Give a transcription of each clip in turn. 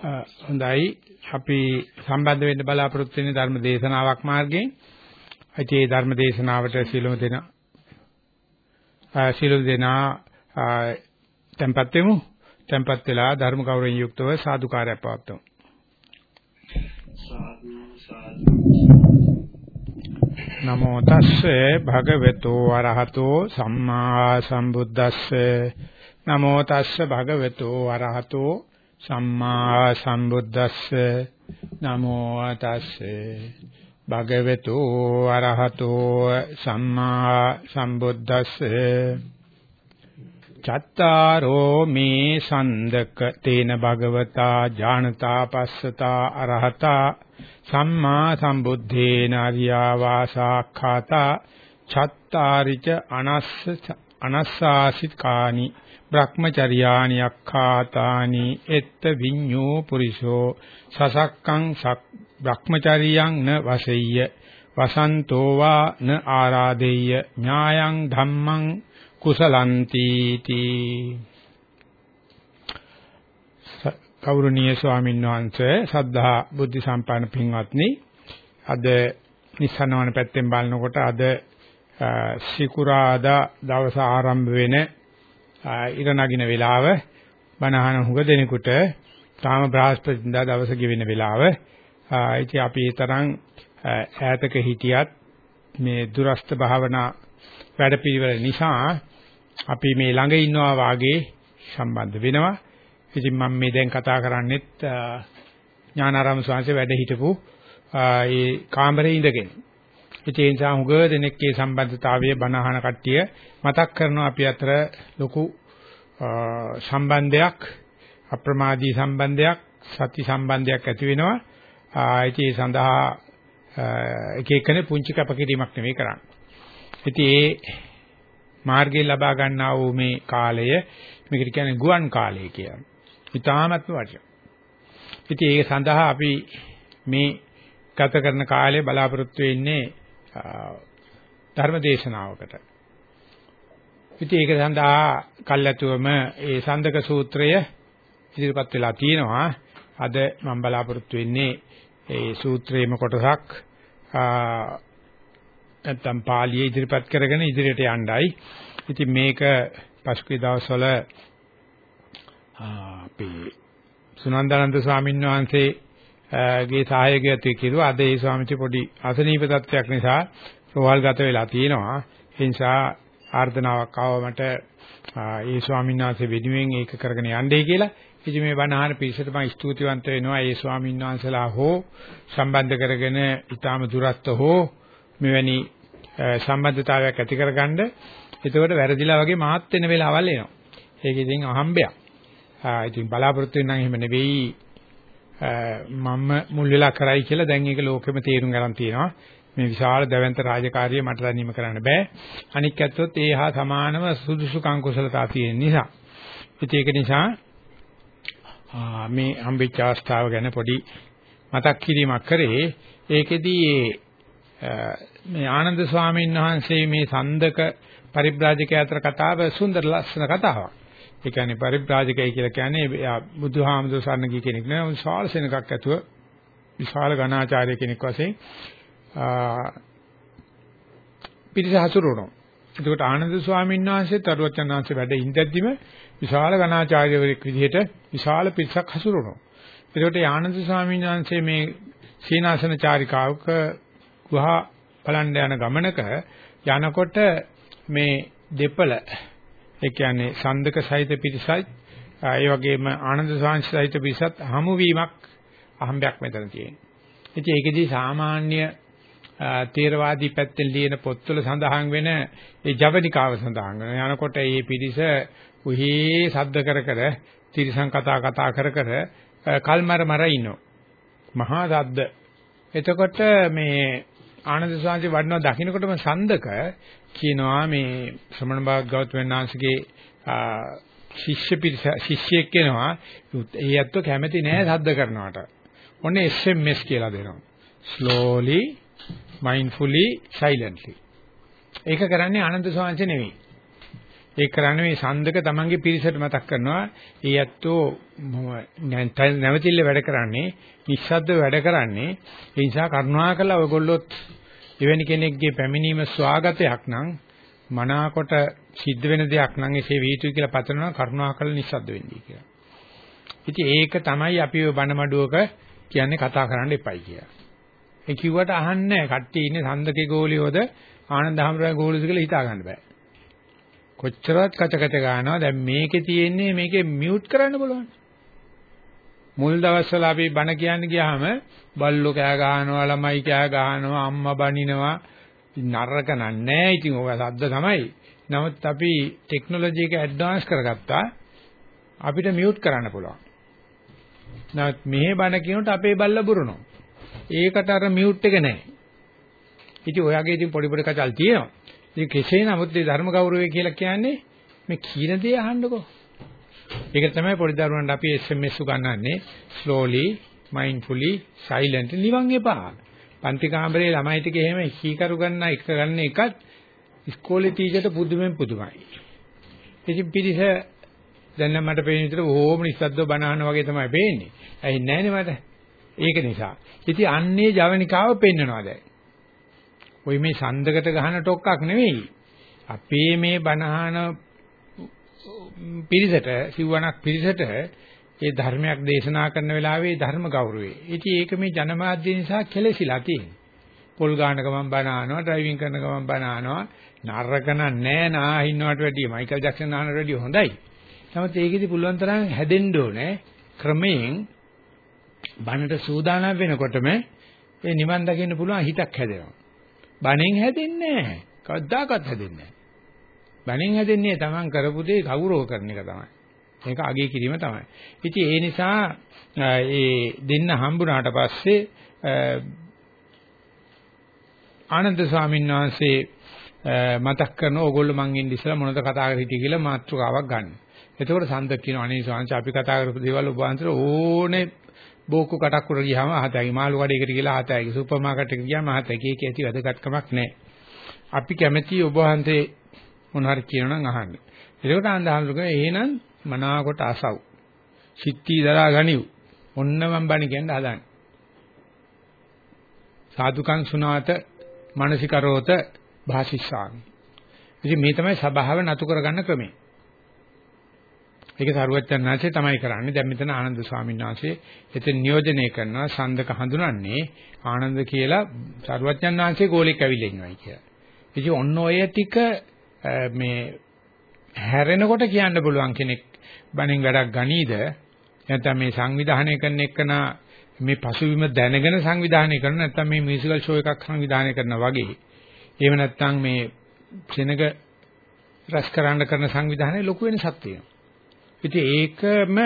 හොඳයි. අපි සම්බන්ධ වෙන්න බලාපොරොත්තු වෙන ධර්ම දේශනාවක් මාර්ගයෙන්. ඉතින් මේ ධර්ම දේශනාවට සීලොම දෙන සීලොම දෙනා tempත් වෙමු. tempත් වෙලා ධර්ම ගෞරවයෙන් යුක්තව සාදුකාරයක් පවත්වමු. නමෝ තස්සේ භගවතු වරහතෝ සම්මා සම්බුද්දස්සේ. නමෝ තස්සේ භගවතු වරහතෝ සම්මා සම්බුද්දස්ස නමෝ තස්සේ භගවතු අරහතෝ සම්මා සම්බුද්දස්සේ. චත්තාරෝ මේ සන්දක තේන භගවතා ඥානතා පස්සතා අරහතා සම්මා සම්බුද්ධේන අරියා වාසාඛාතා චත්තාරිච අනස්ස අනස්සාසිකානි බ්‍රහ්මචර්යානි අක්ඛාතානි එත්ත විඤ්ඤෝ පුරිසෝ සසක්කං සක් බ්‍රහ්මචර්යං න වසෙය්‍ය වසන්තෝ වා න ආරාදෙය්‍ය ඥායං ධම්මං කුසලන්ති තී කෞරණීය ස්වාමීන් වහන්සේ සද්ධා බුද්ධ සම්පන්න පින්වත්නි අද නිස්සනවන පැත්තෙන් බලනකොට අද සිකුරාදා දවස ආරම්භ වෙන ඉර නගින වෙලාව බණහන හුඟ දෙනෙකුට තාම බ්‍රහස්පතින්දා දවස ගෙවෙන වෙලාව ඉතින් අපි ඒ තරම් ඈතක හිටියත් මේ දුරස්ත භාවනා වැඩපිළිවෙල නිසා අපි මේ ළඟ ඉන්නවා වාගේ සම්බන්ධ වෙනවා. ඉතින් මම මේ දැන් කතා කරන්නේත් ඥානාරාම ස්වාමීන් වැඩ හිටපු ඒ කාමරේ ඉඳගෙන. ඉතින් ඒ නිසා හුඟ දෙනෙක්ගේ සම්බන්ධතාවය බනහන කට්ටිය මතක් කරනවා අපි අතර ලොකු සම්බන්ධයක් අප්‍රමාදී සම්බන්ධයක් සති සම්බන්ධයක් ඇති වෙනවා. ඉතින් ඒ සඳහා එක එකනේ පුංචි කැපකිරීමක් නෙවෙයි කරන්නේ. ඉතින් ඒ මාර්ගය ලබා ගන්නා වූ මේ කාලය මේකට කියන්නේ ගුවන් කාලය කියලා. ඉතාමත්ම වටිනවා. ඉතින් ඒ සඳහා අපි මේ ගත කරන කාලේ බලාපොරොත්තු වෙන්නේ ධර්ම දේශනාවකට. ඉතින් ඒක සඳහා කල්ැතුවම ඒ සඳක සූත්‍රය ඉදිරිපත් වෙලා තියෙනවා. අද මම බලාපොරොත්තු වෙන්නේ ඒ සූත්‍රයේම කොටසක් නැත්තම් පාළියේ ඉදිරිපත් කරගෙන ඉදිරියට යන්නයි. ඉතින් මේක පසුගිය දවස්වල අපේ සුනන්දානන්ද ස්වාමීන් වහන්සේ ගේ සහායකත්වයේ කිරුවා. අද ඒ ස්වාමීන් පොඩි අසනීප තත්ත්වයක් නිසා රෝහල් ගත වෙලා තියෙනවා. ඒ නිසා ආර්දනාවක් ආවමට ඒ ස්වාමීන් වහන්සේ වෙනුවෙන් ඒක කරගෙන යන්නයි කියලා. ඉතින් මේ බණහන පිරිසට මම ස්තුතිවන්ත වෙනවා. ඒ ස්වාමීන් වහන්සේලා හෝ සම්බන්ධ කරගෙන ඊටාම දුරස්ත හෝ මෙවැනි සම්බන්ධතාවයක් ඇති කරගන්න. එතකොට වැරදිලා වගේ මාත් වෙන වෙලාවල් එනවා. ඒක ඉතින් අහම්බයක්. ආ ඉතින් බලාපොරොත්තු වෙනා එහෙම නෙවෙයි මම මුල් වෙලා කරයි කියලා දැන් ඒක ලෝකෙම තේරුම් ගන්න තියෙනවා. මේ විශාල දැවැන්ත රාජකාරිය මට දැනීම කරන්න බෑ. අනික් ඇත්තොත් ඒ හා සමානව සුදුසුකම් කුසලතා තියෙන නිසා. ඉතින් ඒක නිසා මේ හම්බෙච්ච අවස්ථාව ගැන පොඩි මතක් කිරීමක් කරේ. ඒකෙදී මේ ආනන්ද ස්වාමීන් වහන්සේ මේ සන්දක පරිබ්‍රාජකයා අතර කතාව සුන්දර ලස්සන කතාවක්. ඒ කියන්නේ පරිබ්‍රාජකයි කියලා කියන්නේ බුදුහාමුදුර සරණ ගිය කෙනෙක් නෙවෙයි විශාල සෙනඟක් ඇතුව විශාල ඝනාචාර්ය කෙනෙක් වශයෙන් පිරිස හසුරුවනවා. එතකොට ආනන්ද ස්වාමීන් වහන්සේ තරුවචන් වහන්සේ වැඩ ඉඳද්දිම විශාල ඝනාචාර්යවරයෙක් විදිහට විශාල පිරිසක් හසුරුවනවා. එතකොට ආනන්ද ස්වාමීන් වහන්සේ මේ සීනාසන චාරිකාවක ගුහා බලන්න යන ගමනක යනකොට මේ දෙපළ ඒ කියන්නේ සන්දක සහිත පිරිසයි ඒ වගේම ආනන්ද සාංශ සහිත පිරිසත් හමු වීමක් අහම්බයක් මෙතන තියෙනවා. ඉතින් ඒකෙදී සාමාන්‍ය තේරවාදී පැත්තෙන් ලියන පොත්වල සඳහන් වෙන ඒ ජවනිකාව සඳහන් වෙන යනකොට මේ පිරිස උහි සද්ද කර කර තිරිසන් කතා කතා කර කර කල්මර මර ඉන්නවා. මහා සද්ද. එතකොට මේ ආනන්ද සාංශි වඩනවා දකින්නකොටම සඳක කියනවා මේ ශ්‍රමණ බාග් ගෞතමයන් වහන්සේගේ ශිෂ්‍ය පිරිස ශිෂ්‍යෙක් වෙනවා ඒ ඇත්තෝ කැමති නෑ සද්ද කරනවට. ඔන්න SMS කියලා දෙනවා. slowly mindfully silently. ඒක කරන්නේ ආනන්ද සාංශ නෙවෙයි. ඒ කරන්නේ මේ සඳක තමන්ගේ පිරිසට මතක් කරනවා. ඒ ඇත්තෝ නැවතිල්ල වැඩ කරන්නේ, නිස්සද්ද වැඩ කරන්නේ. ඒ නිසා කරුණාකරලා ඔයගොල්ලොත් එවැනි කෙනෙක්ගේ පැමිණීම ස්වාගතයක් නම් මනාකොට සිද්ධ වෙන දෙයක් නම් එසේ වීතුයි කියලා පතනවා කරුණාකරලා නිස්සද්ද වෙන්නේ කියලා. ඉතින් ඒක තමයි අපි ඔය බණමඩුවක කියන්නේ කතා කරන්න එපයි කියලා. ඒ කිව්වට අහන්නේ කට්ටිය ඉන්නේ සඳකේ ගෝලියෝද ආනන්ද හැමරේ ගෝලියෝද කියලා හිතා ගන්න බෑ. කොච්චරවත් කච කච ගන්නවා දැන් මේකේ තියෙන්නේ මේකේ මියුට් කරන්න බලන්න. මුල් දවස්වල අපි බණ කියන්න ගියාම බල්ලෝ කෑ ගහනවා ළමයි කෑ ගහනවා අම්මා බනිනවා නරක නෑ ඉතින් ඔය සද්ද තමයි. නමුත් අපි ටෙක්නොලොජි එක ඇඩ්වාන්ස් කරගත්තා අපිට මියුට් කරන්න පුළුවන්. නමුත් මෙහෙ බණ කියනකොට අපේ බල්ල බුරනවා. ඒකට අර මියුට් එක නැහැ. ඉතින් ඔයගේ ඉතින් පොඩි පොඩි කචල් තියෙනවා. ඉතින් කෙසේ නමුත් මේ ධර්ම ගෞරවය කියලා කියන්නේ මේ කීන දේ අහන්නකෝ. ඒක තමයි පොඩි දරුවන්ට අපි SMS උගන්වන්නේ slowly, mindfully, silent නිවන් එපා. පන්ති කාමරේ ළමයි ටික එහෙම කීකරු ගන්න එක ගන්න එකත් ඉස්කෝලේ ටීචර්ට පුදුමෙන් පුදුමයි. ඉතින් පිරිස දැන් නම් මට පේන විදිහට ඕම නිස්සද්දව බනහන වගේ තමයි පේන්නේ. ඇයි නැහනේ මට. ඒක නිසා. ඉතින් අන්නේ ජවනිකාව පෙන්නනවා දැන්. ওই මේ සඳකට ගහන ටොක්ක්ක් නෙවෙයි. අපේ මේ බනහන පිරිසට සිවණක් පිරිසට ඒ ධර්මයක් දේශනා කරන වෙලාවේ ධර්ම ගෞරවය. ඉතින් ඒක මේ ජනමාධ්‍ය නිසා කෙලෙසිලා තියෙනවා. පොල් ගාන ගමන් බනහනවා, ඩ්‍රයිවිං කරන ගමන් බනහනවා. නරකන නෑ නා ඉන්නවට වැඩිය මයිකල් ජැක්සන් අහනට වැඩිය හොඳයි. නමුත් ඒකෙදි පුළුවන් තරම් හැදෙන්න ඕනේ ක්‍රමයෙන් බණට සූදානම් වෙනකොටම ඒ නිවන් දකින්න පුළුවන් හිතක් හැදෙනවා. බණෙන් හැදෙන්නේ නැහැ. කවදාකවත් හැදෙන්නේ නැහැ. බණෙන් හැදෙන්නේ තමන් කරපු දේ ගෞරව කරන එක තමයි. ඒක අගය කිරීම තමයි. ඉතින් ඒ නිසා ඒ දෙන්න හම්බුනාට පස්සේ ආනන්ද ස්වාමීන් වහන්සේ මතක් කරන ඕගොල්ලෝ මං ඉන්න ඉස්සලා මොනවද කතා කර හිටියේ කියලා මාතෘකාවක් ගන්න. එතකොට සඳක් කියන අනේ ස්වාමීන් අපි කතා කරපු දේවල් ඔබ වහන්සේට ඕනේ බෝක්කු කටක් උඩ ගියාම අහතයි මාළු කඩේකට ගිහලා අහතයි සුපර් මාකට් එකට ගියාම අහතයි කීක ඇති වැදගත්කමක් නැහැ. අපි කැමැති ඔබ වහන්සේ මොන හරි කියනනම් අහන්න. ඒකට ආන්දහඳුක එහෙනම් මනාකොට අසව්. සිත්ති දරා ගනිව්. ඔන්න මම බණ කියන්න හදන්නේ. සාදුකං සුනාත මානසිකරෝත භාසිස්සාමි. ඉතින් මේ තමයි සබාව නතු කරගන්න ක්‍රමය. ඒක සරුවච්චන්හන්සේ තමයි කරන්නේ. දැන් මෙතන ආනන්ද ස්වාමීන් වහන්සේ එතන නියෝජනය කරනවා සඳක හඳුනන්නේ ආනන්ද කියලා සරුවච්චන්හන්සේ ගෝලෙක් ඇවිල්ලා ඉන්නවයි කියලා. ඉතින් ඔන්න ඔය ටික මේ හැරෙනකොට කියන්න පුළුවන් කෙනෙක් බණෙන් වැඩක් ගනීද නැත්නම් මේ සංවිධානය කරන එකන මේ පසුබිම දැනගෙන සංවිධානය කරන නැත්නම් මේ මියුසිකල් ෂෝ එකක් සංවිධානය කරනවා වගේ එහෙම නැත්නම් මේ සෙනග රැස් කරන්න කරන සංවිධානයේ ලොකු වෙනසක් තියෙනවා ඉතින් ඒකම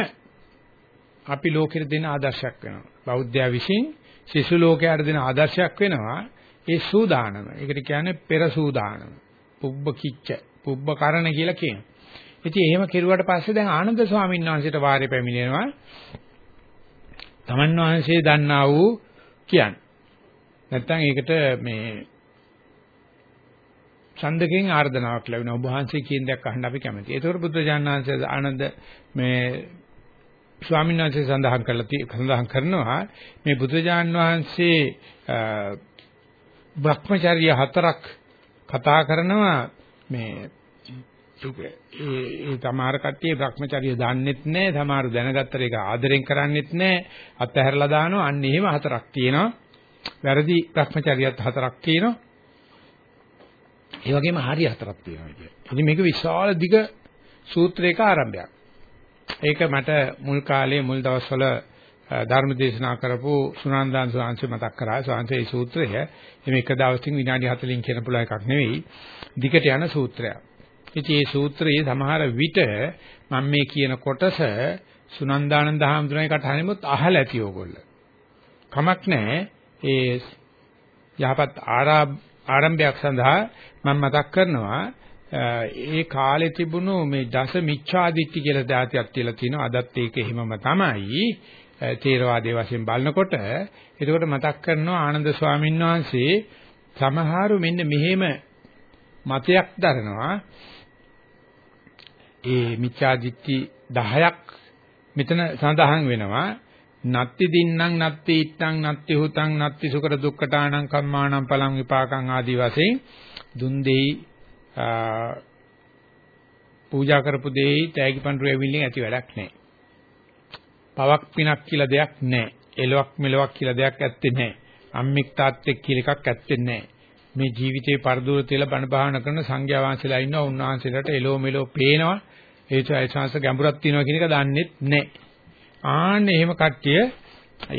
අපි ලෝකෙට දෙන ආදර්ශයක් වෙනවා. බෞද්ධයා විසින් සිසු ලෝකයට දෙන ආදර්ශයක් වෙනවා. ඒ සූදානම. ඒකට කියන්නේ පෙර සූදානම. පුබ්බ කිච්ච, පුබ්බ කරණ කියලා කියනවා. ඉතින් එහෙම කෙරුවට පස්සේ දැන් ආනන්ද ස්වාමීන් වහන්සේට වාරේ පැමිණෙනවා. තමන් වහන්සේ දන්නා වූ කියන්නේ. නැත්තම් ඒකට මේ ඡන්දකෙන් ආර්දනාවක් ලැබෙනවා. ඔබ වහන්සේ කියන දයක් අහන්න අපි කැමතියි. ඒතකොට බුදුජානනාංශ ආනන්ද මේ ස්වාමීන් වහන්සේ සඳහන් කරලා සඳහන් කරනවා මේ බුදුජාන් වහන්සේ භ්‍රමචර්ය හතරක් කතා කරනවා මේ ඒ තමාර කට්ටිය භ්‍රමචර්ය දන්නෙත් නැහැ තමාරු දැනගත්තට ඒක ආදරෙන් කරන්නෙත් නැහැ අත්හැරලා දානවා. අන්න එහෙම හතරක් තියෙනවා. වැරදි භ්‍රමචර්යත් හතරක් තියෙනවා. ඒ වගේම හරි හතරක් තියෙනවා කියන්නේ. ඉතින් මේක විශාල දිග සූත්‍රයක ආරම්භයක්. ඒක මට මුල් කාලේ මුල් දවස්වල ධර්ම දේශනා කරපු සුනන්දාන් සාංශ මතක් කරා. සාංශේ මේ සූත්‍රය මේ එක දවසකින් විනාඩි 40කින් කියන පුළුවන් එකක් නෙවෙයි. දිගට යන සූත්‍රයක්. ඉතින් මේ සූත්‍රයේ සමහර විට මම මේ කියන කොටස සුනන්දානන්ද හාමුදුරනේ කටහඬෙමුත් අහලා ඇති ඕගොල්ලෝ. කමක් නැහැ. ඒ යහපත් ආරම්භයක් සඳහා මම මතක් කරනවා ඒ කාලේ තිබුණු මේ දස මිච්ඡාදිත්‍ය කියලා දාතියක් කියලා තියෙනවා. අදත් ඒක එහෙමම තමයි. තේරවාදයේ වශයෙන් බලනකොට එතකොට මතක් කරනවා ආනන්ද ස්වාමීන් වහන්සේ සමහරු මෙන්න මෙහෙම මතයක් දරනවා ඒ මිච්ඡාදිත්‍ති 10ක් මෙතන සඳහන් වෙනවා නත්ති දින්නම් නත්ති ඉත්තං නත්ති හුතං නත්ති සුකර දුක්ඛටාණං කම්මාණං පලං විපාකං ආදී වශයෙන් දුන් දෙයි පූජා කරපු දෙයි තෑගි පඬුරු ඇවිල්ලින් ඇති වැඩක් නැහැ. පවක් පිනක් කියලා දෙයක් නැහැ. එලොක් මෙලොක් කියලා දෙයක් ඇත්තේ නැහැ. අම්මික් තාත්තෙක් කියලා එකක් ඇත්තේ නැහැ. මේ ජීවිතේ පරදూరు තියලා බණ භාවනා කරන සංඝයා වහන්සේලා ඉන්නවා උන්වහන්සේලාට එලෝ මෙලෝ පේනවා ඒ චෛතසික ගැඹුරක් තියෙනවා කියන එක දන්නෙත් නැහැ. ආන්න එහෙම කට්ටිය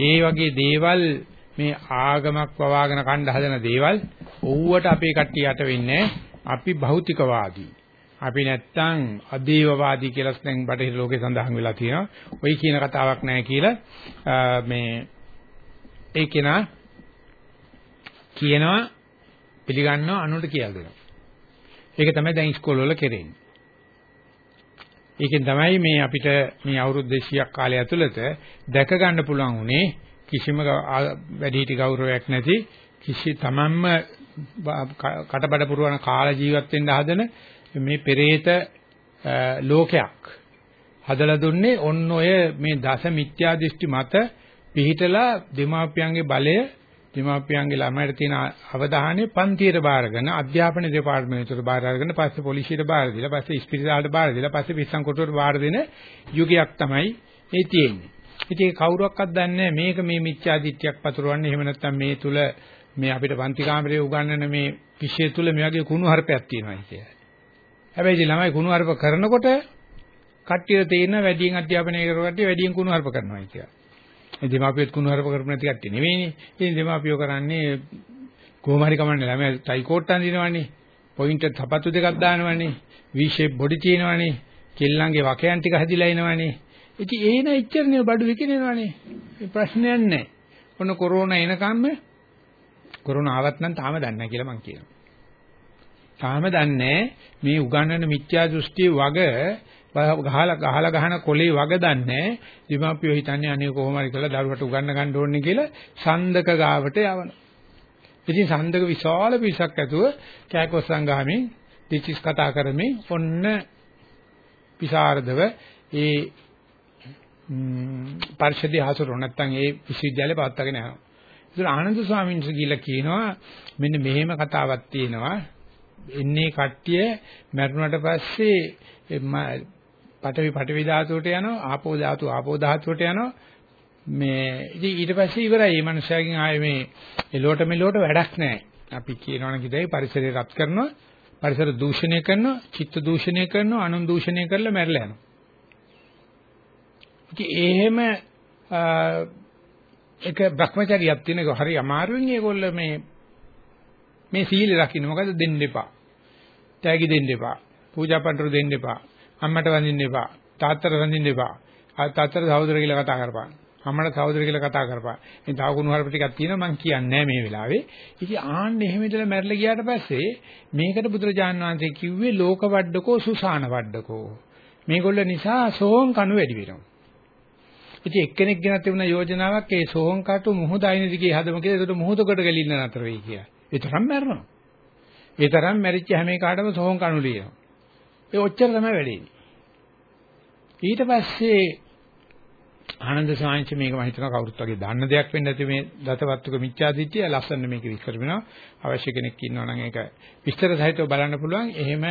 ඒ වගේ දේවල් මේ ආගමක් වවාගෙන කණ්ඩ හදන දේවල් ඕවට අපේ කට්ටිය යට වෙන්නේ අපි භෞතිකවාදී. අපි නැත්තම් අදේවවාදී කියලා දැන් බටහිර ලෝකේ සඳහන් වෙලා තියෙනවා. ওই කියන කතාවක් නැහැ කියලා මේ ඒ කෙනා කියනවා පිළිගන්නවා අනුන්ට කියලා දෙනවා. ඒක තමයි දැන් ඉස්කෝල වල කරන්නේ. ඒකෙන් තමයි මේ අපිට මේ අවුරුදු 200ක් කාලය ඇතුළත දැක ගන්න පුළුවන් උනේ කිසිම වැඩිහිටි ගෞරවයක් නැති කිසි තමන්ම කටබඩ පුරවන කාල ජීවත් වෙන්න හදන මේ පෙරේත ලෝකයක් හදලා දුන්නේ ඔන්න ඔය මේ දස මිත්‍යා දෘෂ්ටි මත පිහිටලා දෙමාපියන්ගේ බලය දෙමාපියන්ගේ ළමයට තියෙන අවධානය පන්තියට බාරගෙන අධ්‍යාපන දෙපාර්තමේන්තුවට බාර අරගෙන පස්සේ පොලිසියට බාර දීලා පස්සේ ඉස්පිරිතාලට බාර දීලා පස්සේ පිස්සන් කොටුවට බාර දෙන යුගයක් තමයි මේ තියෙන්නේ. ඉතින් කවුරුවක්වත් දන්නේ මේක මේ මිත්‍යාදිත්‍යයක් පතුරවන්නේ එහෙම නැත්නම් මේ තුල මේ අපිට පන්ති කාමරයේ උගන්වන මේ විෂය තුල මේ වගේ කුණු හarpයක් තියෙනවා කියලා. හැබැයි ඉතින් ළමයි කුණු හarp කරනකොට කට්ටිය තේින වැඩියෙන් අධ්‍යාපනය කරවට වැඩියෙන් කුණු හarp කරනවා කියලා. මේ දෙමාපියත් කුණු හarp කරපු නැති කට්ටිය නෙවෙයිනේ. ඉතින් දෙමාපියෝ කරන්නේ කොහොම හරි කමන්නේ ළමයා ටයි කෝට් අඳිනවනේ. පොයින්ටර් තපතු දෙකක් දානවනේ. V shape බොඩි තියෙනවනේ. කෙල්ලන්ගේ වකයන් ටික හැදිලා එනවනේ. ඉතින් ඒ න එච්චරනේ බඩු විකිනනවනේ. ප්‍රශ්නයක් නැහැ. ඔන්න කොරෝනා එනකම්ම කොරෝනා ආවත් නම් තාම දන්නේ නැහැ කියලා මං කියනවා. තාම දන්නේ මේ උගන්වන මිත්‍යා දෘෂ්ටි වග ගහලා ගහලා ගහන කොලේ වග දන්නේ දීමාපියෝ හිතන්නේ අනේ කොහොම හරි කරලා දරුවට උගන්න ගන්න ඕනේ කියලා සන්දක ගාවට යවනවා. ඉතින් සන්දක විශාල පිරිසක් ඇතුව කෑකොස් සංගාමේ දිචිස් කතා කරමින් ඔන්න විසරදව ඒ පරිශදී හසුරුව නැත්තම් ඒ විශ්වවිද්‍යාලේ පවත්වාගෙන යනවා. ඒතර ආනන්ද ස්වාමීන් වහන්සේ කියලා කියනවා මෙන්න මෙහෙම කතාවක් තියෙනවා. එන්නේ කට්ටිය මරුණට පස්සේ පඨවි පඨවි ධාතුවට යනවා ආපෝ ධාතු ආපෝ ධාතුවට යනවා. මේ ඉතින් ඊට පස්සේ ඉවරයි. මේ මනුස්සයාගෙන් ආයේ මේ එලොට මෙලොට වැඩක් නැහැ. අපි කියනවනේ කිදයි පරිසරය රත් කරනවා පරිසර දූෂණය කරනවා චිත්ත දූෂණය කරනවා අනුන් දූෂණය කරලා මැරලා යනවා. ඉතින් එහෙම එක භ්‍රමචරියක් තියෙන එක හරි අමාරුවෙන් ඒගොල්ල මේ මේ සීල රකින්න. මොකද දෙන්න එපා. තෑගි දෙන්න එපා පූජා පඬුරු දෙන්න එපා අම්මට වඳින්න එපා. තාත්තට වඳින්න එපා. තාත්තට සහෝදර කියලා කතා කරපන්. අම්මට සහෝදර කියලා කතා කරපන්. ඉතින් තව කුණු හරප ටිකක් තියෙනවා මම කියන්නේ මේ වෙලාවේ. ඉතින් ආන්න එහෙම ඉඳලා මැරලා ගියාට පස්සේ මේකට බුදුරජාන් වහන්සේ කිව්වේ ලෝක වඩඩකෝ සුසාන වඩඩකෝ. මේගොල්ල නිසා සෝම් කණු වැඩි වෙනවා. ඉතින් එක්කෙනෙක් ගෙනත් තිබුණ යෝජනාවක් ඒ සෝම් කටු මුහුද අයින දිගේ හදමු කියලා. ඒකට මුහුදකට ගලින්න නතර වෙයි කියලා. ඒ තරම් මැරෙනවා. ඒ තරම් මැරිච්ච හැම එකකටම සෝන් කණු ලියනවා. ඒ ඔච්චර තමයි වැඩේන්නේ. ඊට පස්සේ ආනන්ද සාංශ මේක මම හිතනවා කවුරුත් වගේ දන්න දෙයක් වෙන්න ඇති මේ දතවත්තුක මිච්ඡාදිත්‍ය ලස්සන මේක විස්තර වෙනවා. අවශ්‍ය කෙනෙක් ඉන්නවා නම් ඒක විස්තර සහිතව බලන්න පුළුවන්. එහෙම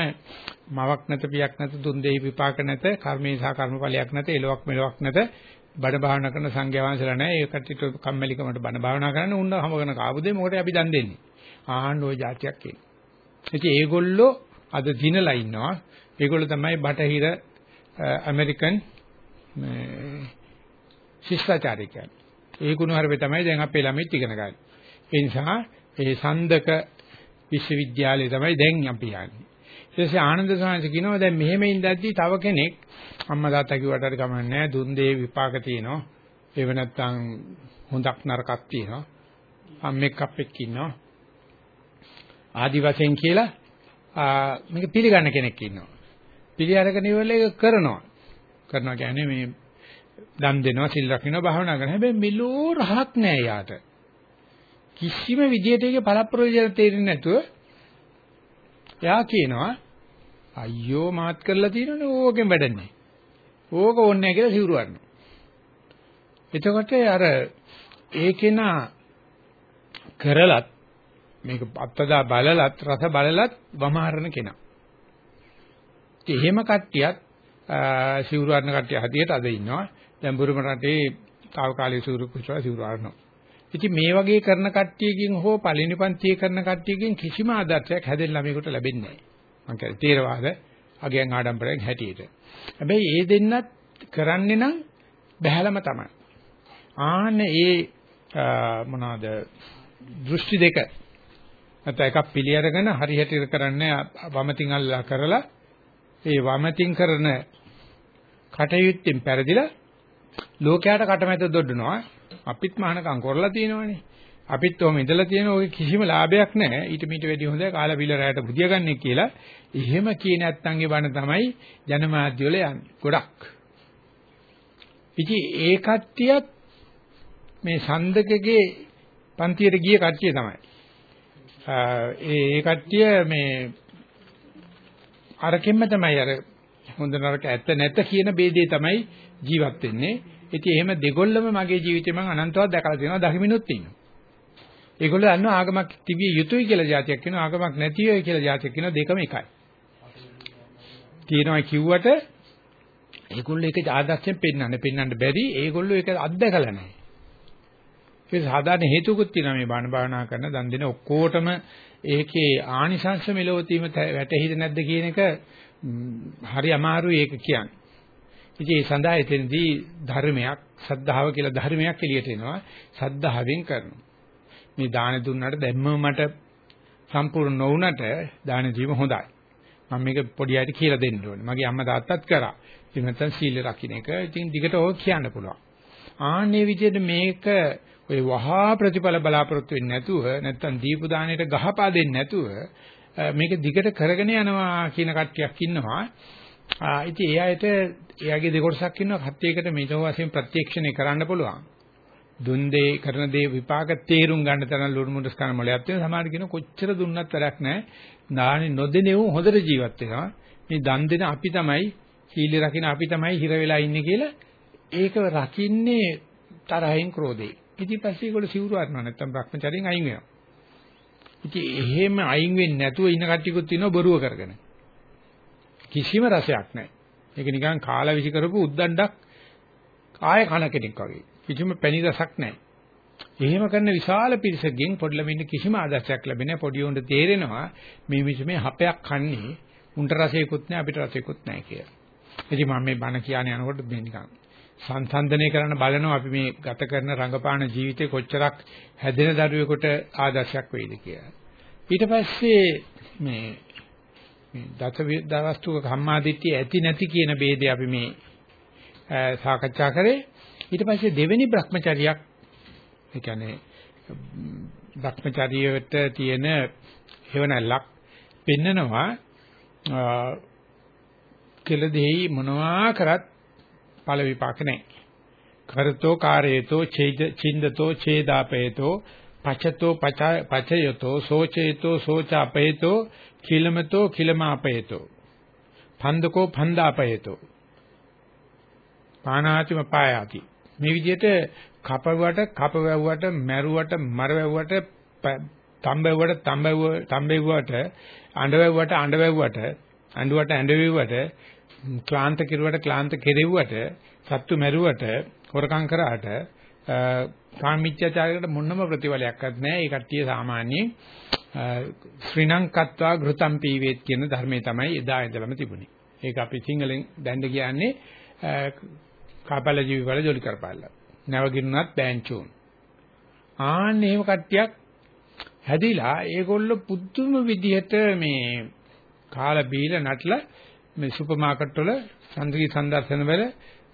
මවක් නැත පියක් නැත දුන් දෙහි විපාක නැත කර්මේ සහ කර්මඵලයක් නැත එලොක් මෙලොක් නැත බණ භාවනා කරන සංඝයා වහන්සේලා නැහැ. ඒ කට්ටියට කම්මැලිකමට බණ භාවනා කරන්න උන්න හමගෙන කාබුදේ මොකටද අපි දන් දෙන්නේ? ආහන් ওই જાතියක් කියන්නේ. ඉතින් ඒගොල්ලෝ අද දිනලා ඉන්නවා ඒගොල්ලෝ තමයි බටහිර ඇමරිකන් ශිෂ්ටාචාරය කියන්නේ. ඒ ගුණහරපේ තමයි දැන් අපේ ළමයිත් ඉගෙන ගන්න. ඒ නිසා ඒ සන්දක විශ්වවිද්‍යාලය තමයි දැන් අපි යන්නේ. ඊට පස්සේ ආනන්ද සාංශ කියනවා දැන් මෙහෙම ඉඳද්දි තව කෙනෙක් අම්මා තාත්තා කිව්වට හරි කමන්නේ නැහැ දුන් දේ විපාක තියෙනවා. ඒව නැත්තම් හොඳක් නරකක් තියෙනවා. අම්මෙක් අපෙක් ඉන්නවා. ආදි වශයෙන් කියලා මේක පිළිගන්න කෙනෙක් ඉන්නවා. පිළි අරගෙන ඉවරලා ඒක කරනවා. කරනවා කියන්නේ මේ දන් දෙනවා සිල් රකින්නවා භාවනා කරනවා. හැබැයි මෙලෝ රහක් නෑ යාට. කිසිම විදියට ඒකේ පළප්‍රයෝජන තේරෙන්නේ නැතුව එයා කියනවා අයියෝ මාත් කරලා තියෙනනේ ඕකෙන් වැඩන්නේ. ඕක ඕනේ නැහැ කියලා සිවුරු අරනවා. එතකොට අර ඒකේනා කරලත් මේක අත්දා බලලත් රස බලලත් වමාරණ කෙනා. ඉතින් එහෙම කට්ටියත් සිවුරු අරන කට්ටිය හදියට අද ඉන්නවා. දැන් බුරුම රටේ తాවකාලික සිවුරු කුසල සිවුරු අරනවා. ඉතින් මේ වගේ කරන කට්ටියකින් හෝ පළවෙනි පන්තියේ කරන කට්ටියකින් කිසිම ආදර්ශයක් හැදෙන්න ළමයෙකුට ලැබෙන්නේ නැහැ. මං කියන්නේ තේරවාද අගයන් ආඩම්බරයෙන් හැටියට. හැබැයි ඒ දෙන්නත් කරන්නේ නම් බහැලම තමයි. ආන්න ඒ මොනවාද දෘෂ්ටි දෙක නැත්නම් එකක් පිළි අරගෙන හරියට කරන්නේ වමතින් අල්ලා කරලා ඒ වමතින් කරන කටයුත්තෙන් පෙරදිලා ලෝකයට කටමැත දොඩනවා අපිත් මහානකම් කරලා තියෙනවනේ. අපිත් ඔහම ඉඳලා තියෙන ඔය කිසිම ලාභයක් නැහැ. ඊට මීට වැඩි හොඳ කාලා බිල රැයට බුදිය ගන්න කියලා. එහෙම කිය නැත්තන්ගේ බණ තමයි ජනමාධ්‍ය වල යන්නේ. ගොඩක්. ඉතින් ඒ කට්ටියත් මේ සඳකගේ පන්තියට ගිය කට්ටිය තමයි. ඒ කට්ටිය මේ අරකින්ම තමයි අර හොඳ නරක ඇත්ත නැත කියන ભેදේ තමයි ජීවත් වෙන්නේ. ඉතින් එහෙම දෙගොල්ලම මගේ ජීවිතේ මම අනන්තවත් දැකලා තියෙනවා දහමිනුත් තියෙනවා. ඒගොල්ලෝ දන්නවා ආගමක් තිබිය යුතුයි කියලා જાතියක් කියනවා ආගමක් නැතිය යුතුයි කියලා જાතියක් කියනවා දෙකම එකයි. තියෙනවා කිව්වට ඒගොල්ලෝ ඒක ආදර්ශයෙන් පෙන්වන්න පෙන්වන්න බැරි ඒගොල්ලෝ ඒක අත්දැකලා නැහැ. ඒ සාධාරණ හේතුකුත් තියෙනවා මේ බාණ භාවනා කරන දන් දෙන ඔක්කොටම ඒකේ ආනිසංශ මෙලවතීම වැටහිද නැද්ද කියන එක හරි අමාරුයි ඒක කියන්නේ. ඉතින් ඒ සඳහා එතනදී ධර්මයක් සද්ධාව කියලා ධර්මයක් එළියට එනවා සද්ධාවෙන් කරනවා. මේ දාන දුන්නාට දැම්ම මට සම්පූර්ණ නොවුනට දාන ජීව හොඳයි. මම මේක පොඩි අයට කියලා දෙන්න ඕනේ. මගේ අම්මා තාත්තත් කරා. ඉතින් නැත්තම් සීල රකින්න එක ඉතින් දිගට ඕක කියන්න පුළුවන්. ආන්නේ විදිහට මේක ඔය වහා ප්‍රතිඵල බලාපොරොත්තු වෙන්නේ නැතුව නැත්තම් දීපු දාණයට ගහපා දෙන්නේ නැතුව මේක දිගට කරගෙන යනවා කියන කට්ටියක් ඉන්නවා. ඉතින් ඒ අයට එයාගේ දෙකොටසක් ඉන්නවා කට්ටියකට මේක වශයෙන් ප්‍රත්‍යක්ෂණය කරන්න පුළුවන්. දුන් දේ කරන දේ විපාක තේරුම් ගන්න තරම් ලුණු මුඩස් කන මොලයක් තියෙන සමහර කියන කොච්චර දුන්නත් වැඩක් නැහැ. දානි නොදෙනෙව හොඳට ජීවත් වෙනවා. මේ දන් දෙන අපි තමයි සීල රකින්න අපි තමයි හිර වෙලා ඉන්නේ කියලා ඒක රකින්නේ තරහෙන් ක්‍රෝධේ. ඉතින් පස්සේ ඒගොල්ලෝ සිවුරු අරනවා නැත්තම් භ්‍රමචාරියෙන් අයින් වෙනවා. ඉතින් එහෙම අයින් වෙන්නේ නැතුව ඉන්න කට්ටියකුත් ඉන්නවා බොරුව කරගෙන. කිසිම රසයක් නැහැ. ඒක නිකන් කාලා විසි කරපු උද්දණ්ඩක් ආය කන කෙනෙක් වගේ. කිසිම පැණි රසක් නැහැ. එහෙම කරන විශාල පිරිසකින් පොඩි ළමින්න කිසිම ආදර්ශයක් ලැබෙන්නේ පොඩි උන්ට තේරෙනවා මේ මිස මේ හපයක් කන්නේ උන්ට රසයකුත් නැහැ අපිට රසයකුත් නැහැ කියලා. ඉතින් මම මේ බණ කියන්නේ යනකොට මේ නිකන් සංසන්දනය කරන්න බලනවා අපි මේ ගත කරන රංගපාන ජීවිතේ කොච්චරක් හැදෙන දරුවෙකුට ආදර්ශයක් වෙයිද කියලා. ඊට පස්සේ මේ මේ දස දවස්තුක කම්මාදිට්ඨිය ඇති නැති කියන ભેදේ අපි මේ සාකච්ඡා කරේ ඊට පස්සේ දෙවෙනි Brahmacharyaක් ඒ කියන්නේ Brahmacharyaවට තියෙන හේවණල්ලක් පෙන්නනවා කෙල දෙහි මොනවා කරත් ඵල විපාක නැහැ. කරතෝ කාරේතෝ චින්දතෝ ඡේදාපේතෝ පචතෝ පචයතෝ සෝචේතෝ සෝචාපේතෝ කිලමතෝ කිලමාපේතෝ පන්දකෝ පන්දාපේතෝ පානාතිම පායාති මේ විදිහට කපවුවට කපවැව්වට මැරුවට මරවැව්වට තම්බෙව්වට තම්බෙව්ව තම්බෙව්වට අඬවැව්වට අඬවැව්වට අඬුවට ඇඬවෙව්වට ක්ලාන්ත කිරුවට ක්ලාන්ත කෙරෙව්වට සත්තු මැරුවට හොරකම් කරාට කාමීච්ඡාචාරයකට මොනම ප්‍රතිඵලයක්වත් නැහැ. ඒ කට්ටිය සාමාන්‍යයෙන් ශ්‍රීනංකත්වා ඝෘතම් පීවේත් කියන ධර්මයේ තමයි එදා ඉඳලම තිබුණේ. ඒක අපි සිංහලෙන් දැන්න කියන්නේ කාපල ජීවිවල ජොලි කරපාලා. නැවගින්නුනත් බෑන්චෝන්. ආන්නේ එහෙම කට්ටියක් හැදිලා ඒගොල්ලෝ පුදුම විදිහට මේ කාලා බීලා නටලා මේ සුපර් මාකට් වල සංගීත සම්දර්ශන වල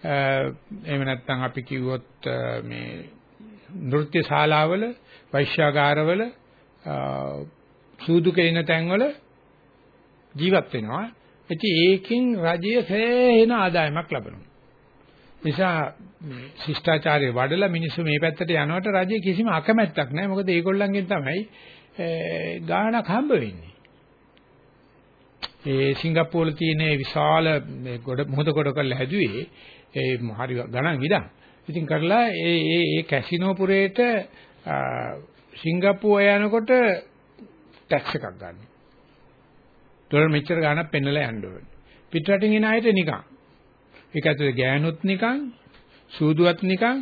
එහෙම නැත්නම් අපි කිව්වොත් මේ නෘත්‍ය ශාලාවල වෛශ්‍යාගාරවල සූදු කෙලින තැන්වල ජීවත් වෙනවා. ඉතින් ඒකෙන් රජය සෑහෙන ආදායමක් ලබනවා. නිසා ශිෂ්ටාචාරයේ වඩලා මිනිස්සු මේ පැත්තට යනකොට රජය කිසිම අකමැත්තක් නැහැ. මොකද ඒගොල්ලන්ගෙන් තමයි ගාණක් හම්බ වෙන්නේ. ඒ සිංගප්පූරුවල තියෙන විශාල ගොඩ මොහොත කොට කරලා හැදුවේ ඒ හරි ගණන් විදන්. ඉතින් කරලා ඒ ඒ ඒ කැසිනෝ පුරේට සිංගප්පූරුව යනකොට ටැක්ස් එකක් ගන්න. ඩොලර් මෙච්චර ගාණක් පෙන්නලා යන්න ඕනේ. පිටරටින් එන අයට නිකන්. ඒක ඇතුලේ ගෑනුත් නිකන්, සූදුවත් නිකන්.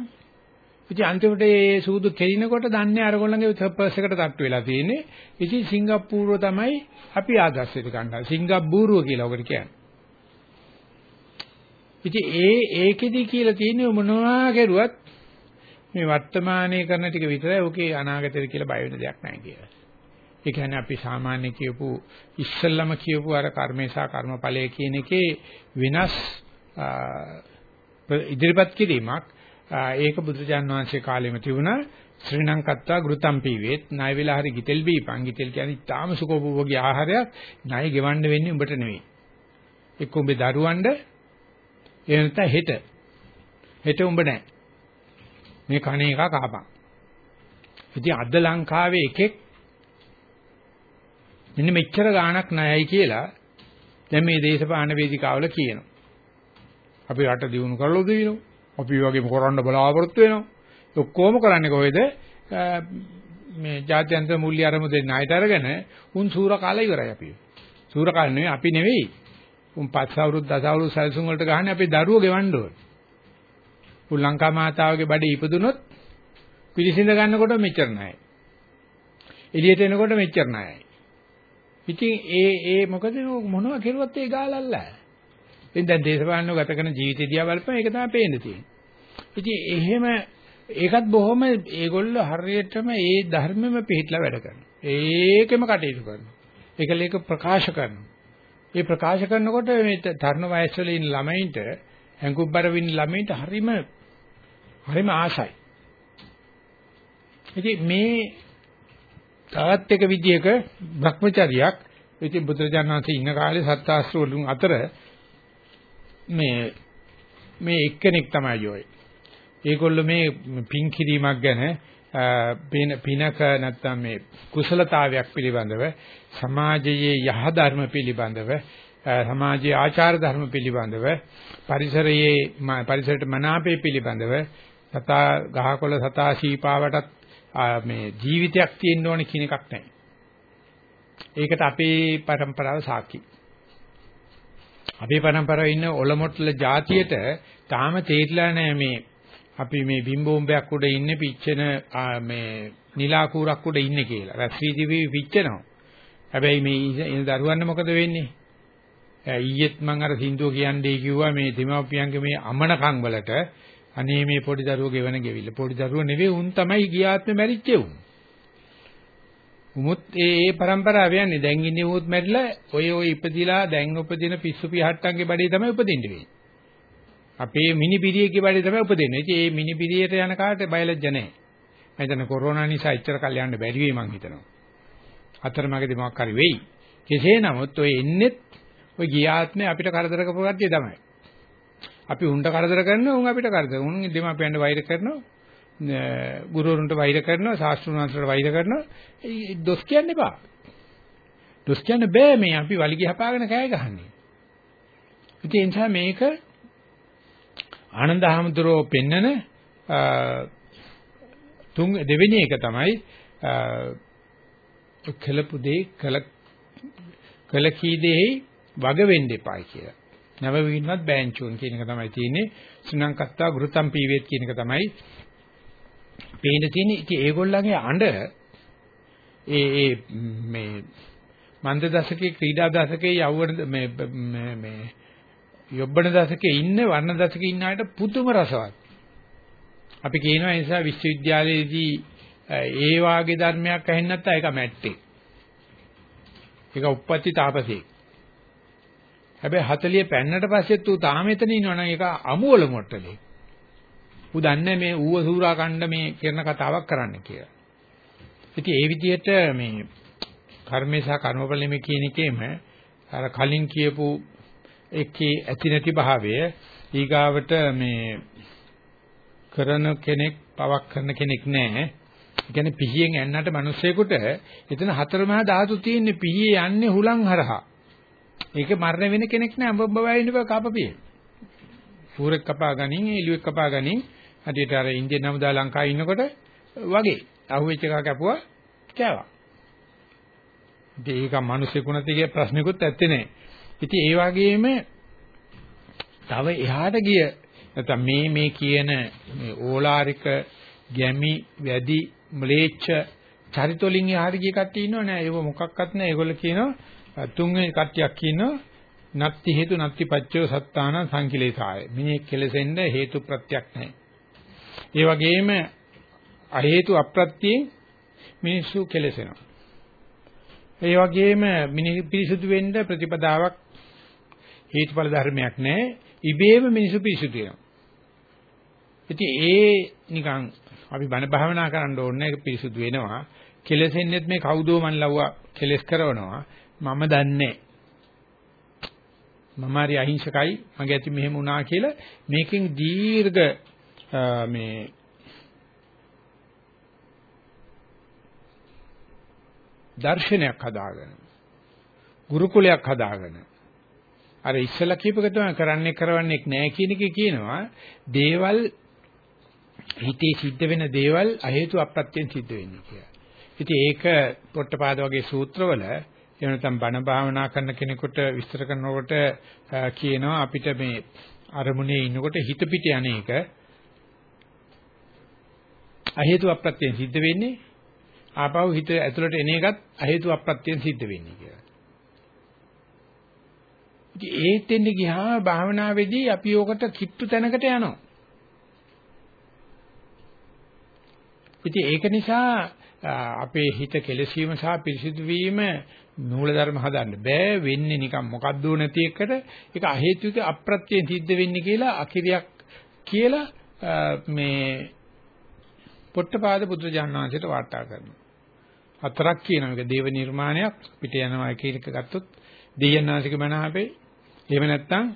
ඉතින් අන්තිමට මේ සූදු කෙලිනකොට දන්නේ අරගොල්ලන්ගේ පර්ස් එකට තට්ටු වෙලා තියෙන්නේ. ඉතින් සිංගප්පූරුව තමයි අපි ආදර්ශයට ගන්නවා. සිංගප්පූරුව කියලා ඔකට කියන්නේ. ඉතින් ඒ ඒකෙදි කියලා තියෙන්නේ මොනවා කරුවත් මේ වර්තමානයේ කරන ටික විතරයි ඔකේ අනාගතේ කියලා බය වෙන දෙයක් නැහැ කියලා. ඒ කියන්නේ අපි සාමාන්‍ය කියපු ඉස්සල්ලාම කියපු අර කර්මේශා කර්මඵලය කියන එකේ වෙනස් ඉදිරිපත් කිරීමක් ඒක බුදුජාන් වහන්සේ කාලෙම තිබුණා. ශ්‍රී ලංකත්වා ගෘතම් පීවේත්. ණය වෙලා හරි ගිතෙල් බීපන්. ගිතෙල් කියන්නේ ඊටාම සුඛෝපභෝගී ආහාරයක්. ණය ගෙවන්න වෙන්නේ උඹට නෙවෙයි. එක්ක උඹේ දරුවන්ට එහෙම නැත්නම් හෙට. හෙට උඹ නැහැ මේ කණේ එක කහපන් ඉතින් අද ලංකාවේ එකෙක් මෙන්න මෙච්චර ගාණක් ණයයි කියලා දැන් මේ දේශපාලන වේදිකාවල කියනවා. අපි රට දියුණු කරලා දිනනවා. අපි වගේම කරන්න බලාපොරොත්තු වෙනවා. ඔක්කොම කරන්නේ කොහෙද? මේ ජාත්‍යන්තර මූල්‍ය අරමුදේ ණයට අරගෙන උන් සූර කාලය ඉවරයි අපි. සූර කාලේ නෙවෙයි අපි නෙවෙයි. උන් පස් අවුරුදු දස අවුරුදු සැලසුම් වලට ගහන්නේ අපේ දරුවෝ ගෙවන්න ඕනේ. උන් ලංකා මාතාවගේ බඩේ ඉපදුනොත් පිළිසිඳ ගන්නකොට මෙච්චර ණයයි. එළියට එනකොට මෙච්චර ණයයි. ඉතින් ඒ ඒ මොකද මොනවා කෙරුවත් ඒ ගාලල්ලා. ඉතින් දැන් දේශපාලනව ගත කරන ජීවිතය දිහා බලපුවම ඒක තමයි පේන්න තියෙන්නේ. ඉතින් එහෙම ඒකත් බොහොම ඒගොල්ලෝ හරියටම ඒ ධර්මෙම පිළිట్లా වැඩ කරනවා. ඒකෙම කටයුතු කරනවා. ඒකල ඒක ප්‍රකාශ කරනවා. ඒ ප්‍රකාශ කරනකොට මේ තරුණ වයස්වල ඉන්න ළමයින්ට හැඟුම්බර වින්න ළමයින්ට හරිම හරිම ආසයි. ඉතින් මේ තවත් එක විදියක භ්‍රමචරියක් ඉතින් බුදුරජාණන් වහන්සේ ඉන්න කාලේ සත්‍යාස්ත්‍ර වලින් අතර මේ මේ එක්කෙනෙක් තමයි ඔය. ඒගොල්ලෝ මේ පින් කිරීමක් ගැන පින පිනක නැත්තම් මේ කුසලතාවයක් පිළිබඳව සමාජයේ යහ ධර්ම පිළිබඳව සමාජයේ ආචාර ධර්ම පිළිබඳව පරිසරයේ පරිසරයට මනාපේ පිළිබඳව සතා ගහකොළ සතා ශීපාවටත් මේ ජීවිතයක් තියෙන්න ඕනේ කියන එකක් නැහැ. ඒකට අපේ પરම්පරාව සාකි. අපේ પરම්පරාවේ ඉන්න ඔලොමොට්ල જાතියට තාම තේරිලා නැහැ මේ අපි මේ බිම්බෝම්බයක් උඩ ඉන්නේ පිච්චෙන මේ නිලා කූරක් උඩ ඉන්නේ කියලා. රැස් වී දිවි පිච්චෙනවා. හැබැයි මේ ඉන දරුවන්න මොකද වෙන්නේ? ඊයේත් මම අර සින්දුව කියන්නේ කිව්වා මේ දෙමව්පියන්ගේ මේ අමනකම් වලට අනේ මේ පොඩි දරුවෝ ගෙවන ගෙවිල්ල. පොඩි දරුවෝ නෙවෙයි උන් තමයි ගියාත්මේ මැරිච්චේ උන්. උමුත් ඒ ඒ પરම්පරාව යන්නේ දැන් ඉන්නේ උමුත් මැරිලා ඔය ඔය ඉපදිලා දැන් උපදින පිස්සු පිහට්ටන්ගේ බඩේ තමයි උපදින්න වෙන්නේ. අපේ මිනි පිරියගේ බඩේ තමයි උපදින්නේ. ඉතින් මේ මිනි පිරියට යන කාට බයලජ්ජ නැහැ. මම හිතන්නේ කොරෝනා නිසා එච්චර කල් යන්න බැරි වෙයි මං හිතනවා. අතරමැදි මොකක් හරි වෙයි. කෙසේ නමුත් ඔය එන්නෙත් ඔය ගියාත්මේ අපිට කරදර කරපු කට්ටිය තමයි. අපි උන්ට කරදර කරනවා උන් අපිට කරදර. උන් දෙමාපියන්ට වෛර කරනවා. ගුරුවරුන්ට වෛර කරනවා, ශාස්ත්‍රඥයන්ට වෛර කරනවා. දොස් කියන්න එපා. දොස් කියන්න බෑ මේ අපි වලිගය හපාගෙන කෑ ගහන්නේ. ඉතින් ඒ නිසා මේක ආනන්ද හැමදෙරෝ පෙන්නන තුන් දෙවෙනි එක තමයි කළපු දේ කළ කළ කී දෙෙහි වග වෙන්න එපායි කියලා. නැව වින්නවත් බෑන්චුන් කියන එක තමයි තියෙන්නේ. සුනංකත්තා ගෘතම් පීවේත් කියන එක තමයි පේන්න තියෙන්නේ. ඉතින් ඒගොල්ලන්ගේ අඬ ඒ ඒ මේ මන්ද දශකයේ ක්‍රීඩා දශකයේ යවවන මේ මේ යොබ්බන දශකයේ ඉන්න වර්ණ දශකයේ ඉන්න අයට පුදුම රසවත්. අපි කියනවා ඒ නිසා විශ්වවිද්‍යාලයේදී ඒ වාගේ ධර්මයක් ඇහෙන්නේ නැත්නම් ඒක මැට්ටේ. ඒක උප්පත්ති තාපසෙක්. හැබැයි 40 පෙන්නට පස්සෙත් ඌ තාම එතන ඉන්නවනම් ඒක අමුවල මොට්ටලේ. ඌ දන්නේ මේ ඌව සූරා කණ්ඩ මේ කරන කතාවක් කරන්න කියලා. ඉතින් ඒ විදිහට මේ කර්මේ සහ කර්මඵලෙම කියන එකේම අර කලින් කියපු එකේ ඇති නැති භාවය ඊගාවට මේ කරන කෙනෙක් පවක් කරන කෙනෙක් නැහැ. ඒ කියන්නේ පිහියෙන් යන්නට මිනිස්සෙකුට එතන හතරමහා ධාතු තියෙන්නේ පිහියේ යන්නේ හුලං හරහා. ඒක මරණ වෙන කෙනෙක් නෑ අඹ බබා ඉන්න බා කපපියේ. ඌරෙක් කපා ගනින් එළුවෙක් කපා ගනින් හදියට අර ඉන්දියන් නමුදා ලංකාවේ ඉන්නකොට වගේ අහුවෙච්ච එක කැපුවා කෑවා. ඉතින් ඒක මිනිස්සුකුණත් කිය ප්‍රශ්නිකුත් ඇත්තේ නෑ. ඉතින් ඒ වගේම තව එහාට ගිය නැත්නම් මේ මේ කියන මේ ඕලාරික ගැමි වැඩි ම්ලේච්ඡ චරිතවලින් එහාට ගිය කට්ටිය ඉන්නව නෑ. ඒව මොකක්වත් නෑ. ඒගොල්ලෝ කියනවා තුන්වෙනි කට්ටියක් කියනවා නත්ති හේතු නත්ති පච්චය සත්තාන සංකිලේසාය. මිනිහ කෙලසෙන්න හේතු ප්‍රත්‍යක් නැහැ ඒ වගේම අ හේතු අප්‍රත්‍යයෙන් මිනිස්සු කෙලසෙනවා. ඒ වගේම මිනිහ පිරිසුදු වෙන්න ප්‍රතිපදාවක් හේතුඵල ධර්මයක් නැහැ ඉබේම මිනිස්සු පිරිසුදු වෙනවා. ඉතින් ඒ නිකන් අපි බණ භාවනා කරන්න ඕනේ ඒක පිරිසුදු වෙනවා. කෙලෙසෙන්නෙත් මේ කවුදෝ මන් ලව්වා කෙලස් කරනවා. මම දන්නේ මම හරි අහිංසකයි. මගේ ඇති මෙහෙම වුණා කියලා මේකෙන් දීර්ඝ මේ දර්ශනයක් හදාගෙන ගුරුකුලයක් හදාගෙන අර ඉස්සලා කීපක තමයි කරන්නේ කරවන්නේ නැහැ කියන එක කියනවා දේවල් හිතේ සිද්ධ වෙන දේවල් අහේතු අප්‍රත්‍යයෙන් සිද්ධ වෙන්නේ කියලා. ඉතින් ඒක පොට්ටපාද වගේ සූත්‍රවල එහෙම නැත්නම් බණ භාවනා කරන කෙනෙකුට විස්තර කරනකොට කියනවා අපිට මේ අරමුණේ ඉන්නකොට හිත පිට යන එක අහේතු අප්‍රත්‍යයෙන් සිද්ධ වෙන්නේ ආපහු හිත ඇතුළට එන එකත් අහේතු අප්‍රත්‍යයෙන් සිද්ධ වෙන්නේ කියලා. ඉතින් ඒත් එන්නේ ගියාම භාවනාවේදී අපි ඕකට කිට්ටු තැනකට යනවා. ඉතින් ඒක නිසා අපේ හිත කෙලසීම සහ පිරිසිදු වීම මූලධර්ම හදන්න බෑ වෙන්නේ නිකන් මොකද්ද නැති එකට ඒක අහේතුක අප්‍රත්‍යයෙන් සිද්ධ වෙන්නේ කියලා අකිරියක් කියලා මේ පොට්ටපාද පුත්‍රජානනාංශයට වාර්තා කරනවා. හතරක් කියනවා මේක දේව නිර්මාණයක් පිට යනවා එක එක ගත්තොත් දෙයන්නාසික මනහපේ එහෙම නැත්නම්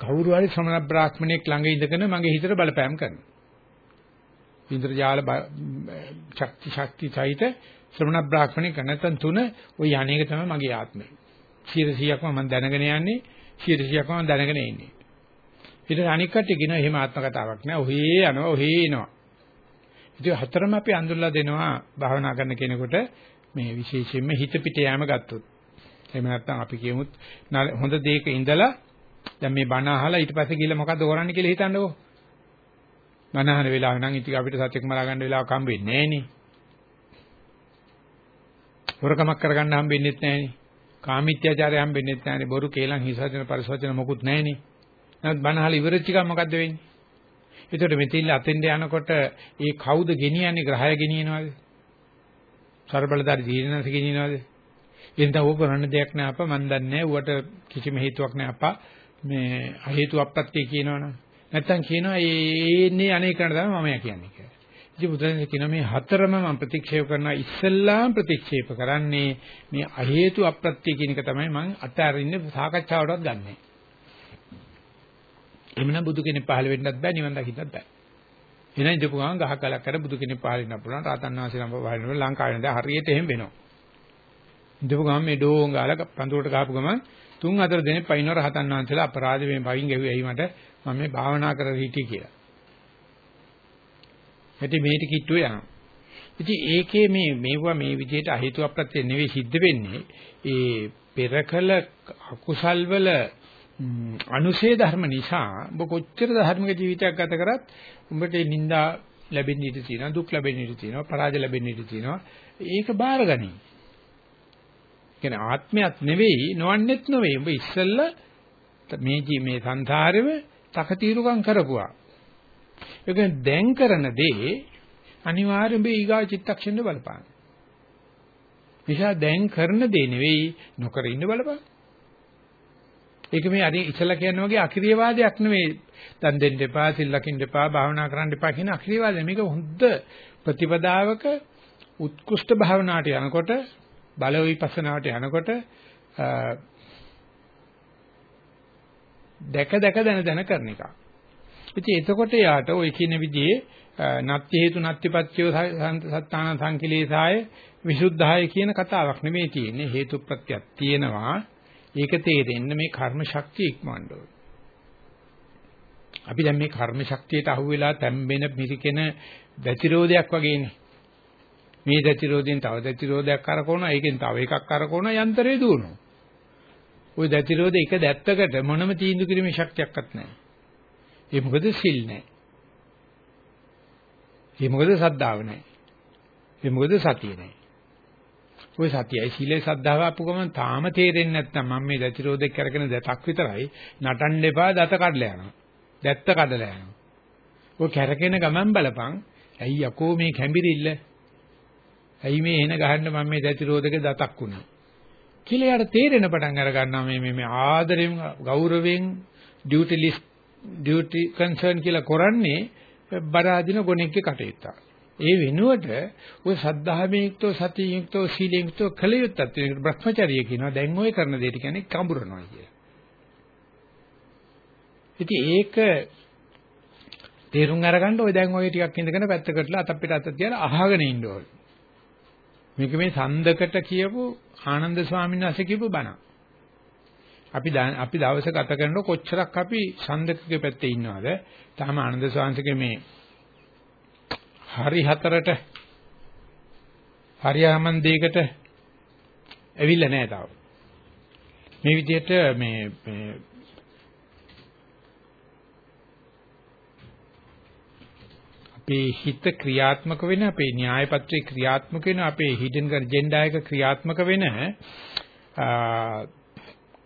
කවුරු හරි ශ්‍රමණ බ්‍රාහ්මණෙක් ළඟ ඉඳගෙන මගේ හිතට බලපෑම් කරනවා. ඉන්ද්‍රජාල ශක්ති ශක්ති සහිත ශ්‍රමණ බ්‍රාහ්මණික නැත්නම් තුන ওই යන්නේක තමයි මගේ ආත්මය. 100%ක්ම මම දැනගෙන යන්නේ 100%ක්ම මම දැනගෙන ඉන්නේ. ඊට අනික් කට්ටිය කියන එහෙම ආත්ම කතාවක් නෑ. ඔහේ යනවා ඔහේ එනවා. ඉතින් හතරම අපි අඳුල්ලා දෙනවා භාවනා කරන කෙනෙකුට මේ විශේෂයෙන්ම හිත පිට යෑම ගත්තොත්. එහෙම නැත්නම් අපි කියමුත් හොඳ දෙයක ඉඳලා දැන් මේ බණ අහලා ඊට පස්සේ ගිහලා මොකද්ද කරන්නේ කියලා හිතන්නකෝ. මනහන වෙලාව නම් ඉතින් අපිට සත්‍යයක් මලා ගන්න වෙලාවක් හම්බෙන්නේ නැහනේ. හොරකමක් කරගන්න හම්බෙන්නේ නැහනේ. කාමීත්‍යාචාරය හම්බෙන්නේ නැහනේ. බොරු කේලම් හිසවචන පරිසවචන මොකුත් නැහනේ. නමුත් බනහල ඉවරච්ච එක මොකද්ද වෙන්නේ? ඒකට මෙතිල්ල අතෙන්ද යනකොට ඒ කවුද ගෙනියන්නේ ග්‍රහය ගෙනියනවද? සර්බලදාරි ජීනනස ගෙනියනවද? එතන ඕක කරන්න දෙයක් නෑ අප්පා මන් දන්නේ නෑ ඌට කිසිම හේතුවක් නෑ අප්පා මේ හේතු අප්‍රත්‍ය කියනවනම් නැත්තම් කියනවා ඒන්නේ අනේ කරන තමයි මම කියන්නේ කියලා. ඉතින් බුදුරජාණන් කියනවා මේ හතරම මම ප්‍රතික්ෂේප කරනවා ඉස්සෙල්ලාම ප්‍රතික්ෂේප කරන්නේ මේ අහේතු අප්‍රත්‍ය කියන එක තමයි මම අතරින්නේ සාකච්ඡාවටවත් ගන්නෙ. එමුනම් බුදු කෙනෙක් පහළ වෙන්නත් බෑ නිවන් දකින්නත් බෑ. එනයි ඉඳපු ගමන් ගහ කලක් කර බුදු කෙනෙක් පහළ වෙන්න පුළුවන් රාතන් වහන්සේ නම් පහළ වෙනවා ලංකාවේ නේද හරියට එහෙම වෙනවා. ඉඳපු ගමන් මේ ඩෝන් ගාලා පඳුරට ගහපු ගමන් තුන් හතර දෙනෙක් පයින්ව රහතන් වහන්සේලා අපරාධ මේ පයින් ගැහුවේ ඇයි මට මම මේ භාවනා කරලා හිටියේ කියලා. ඉතින් මේටි කිට්ටුවේ යනවා. ඉතින් ඒකේ මේ මේවා මේ විදිහට අහිතුව ප්‍රත්‍ය නෙවෙයි සිද්ධ වෙන්නේ ඒ පෙරකල අකුසල් වල අනුශේ ධර්ම නිසා ඔබ කොච්චර ධර්මික ජීවිතයක් ගත කරත් උඹට නිന്ദා ලැබෙන්න ඉඩ තියෙනවා දුක් ලැබෙන්න ඉඩ තියෙනවා පරාජය ලැබෙන්න ඉඩ තියෙනවා ඒක බාරගනි. කියන්නේ ආත්මයක් නෙවෙයි නොවන්නේත් නෙවෙයි උඹ ඉස්සෙල්ලා මේ මේ සංසාරෙම තකතිරුකම් කරපුවා. ඒක දැන් කරන දේ අනිවාර්යයෙන් මේ ඊගා චිත්තක්ෂණය බලපාන. නිසා දැන් කරන දේ නෙවෙයි නොකර ඉන්න බලපන්. ඒක මේ අර ඉස්සලා කියන වගේ අක්‍රීය වාදයක් නෙවෙයි. දන් දෙන්න එපා, සිල් ලකින්න එපා, භාවනා කරන්න එපා කියන අක්‍රීය වාදය. මේක හොඳ ප්‍රතිපදාවක උත්කෘෂ්ඨ භාවනාවට යනකොට බල විපස්සනාවට යනකොට දැක දැක දැන දැන කරන එක. ඉතින් එතකොට යාට ওই කියන විදිහේ නත්ති හේතු නත්තිපත්චය සත්තාන සංකිලේසාය විසුද්ධාය කියන කතාවක් නෙමෙයි තියෙන්නේ හේතුප්‍රත්‍යක් තියෙනවා ඒක තේරෙන්න මේ කර්ම ශක්තිය ඉක්මවන්න ඕනේ. අපි දැන් මේ කර්ම ශක්තියට අහු වෙලා තැම්බෙන මිරිකෙන දැතිරෝධයක් වගේනේ මේ දැතිරෝධයෙන් තව දැතිරෝධයක් කරකවනවා ඒකෙන් තව එකක් කරකවනවා යන්ත්‍රය දුවනවා. ওই දැතිරෝධ එක දැත්තකට මොනම තීන්දුව කිරීමේ ශක්තියක්වත් නැහැ. ඒ මොකද සිල් නැහැ. ඒ මොකද සද්ධාව නැහැ. ඒ මොකද සතිය නැහැ. ওই සතියයි සීලේ සද්ධාව අපු ගමන් තාම තේරෙන්නේ නැත්නම් මම මේ දැතිරෝධයක් කරගෙන දතක් විතරයි නටන්න එපා දත කඩලා යනවා. දැත්ත කඩලා යනවා. ඔය කැරකෙන ගමන් බලපන් ඇයි යකෝ මේ කැඹිරිල්ල? ඇයි මේ එන ගහන්න මම මේ දැතිරෝධක දතක් උනේ? කියලා යාට තේරෙන පටන් අර ගන්නවා මේ මේ මේ ආදරෙන් ගෞරවයෙන් ඩියුටි ලිස්ට් ඩියුටි කන්සර්න් කියලා කරන්නේ බරාදින ගොනෙක්ගේ කටයුත්තක්. ඒ වෙනුවට ඔය සද්ධාමයෙන් යුක්තව සතියෙන් යුක්තව සීලයෙන් යුක්තව කළ යුත්තක් තියෙන බ්‍රහ්මචර්යය කියනවා දැන් ඔය කරන දෙයට කියන්නේ කඹරනවා කියලා. ඉතින් ඒක තේරුම් අරගන්න ඔය දැන් ඔය ටිකක් ඉඳගෙන පැත්තකටලා අත අපිට අත තියලා අහගෙන ඉන්න ඕනේ. මේක මේ සඳකට කියපු ආනන්ද ස්වාමීන් වහන්සේ කියපු බණ. අපි අපි දවස ගත කරනකොට කොච්චරක් අපි සඳකගේ පැත්තේ ඉන්නවද? තාම ආනන්ද ස්වාමීන්ගේ මේ හරි හතරට හරියමන් දෙයකට ඇවිල්ලා නැහැ තාම. මේ විදිහට මේ මේ අපේ හිත ක්‍රියාත්මක වෙන අපේ න්‍යාය පත්‍රයේ ක්‍රියාත්මක වෙන අපේ හිඩන් ඇජෙන්ඩා එක ක්‍රියාත්මක වෙන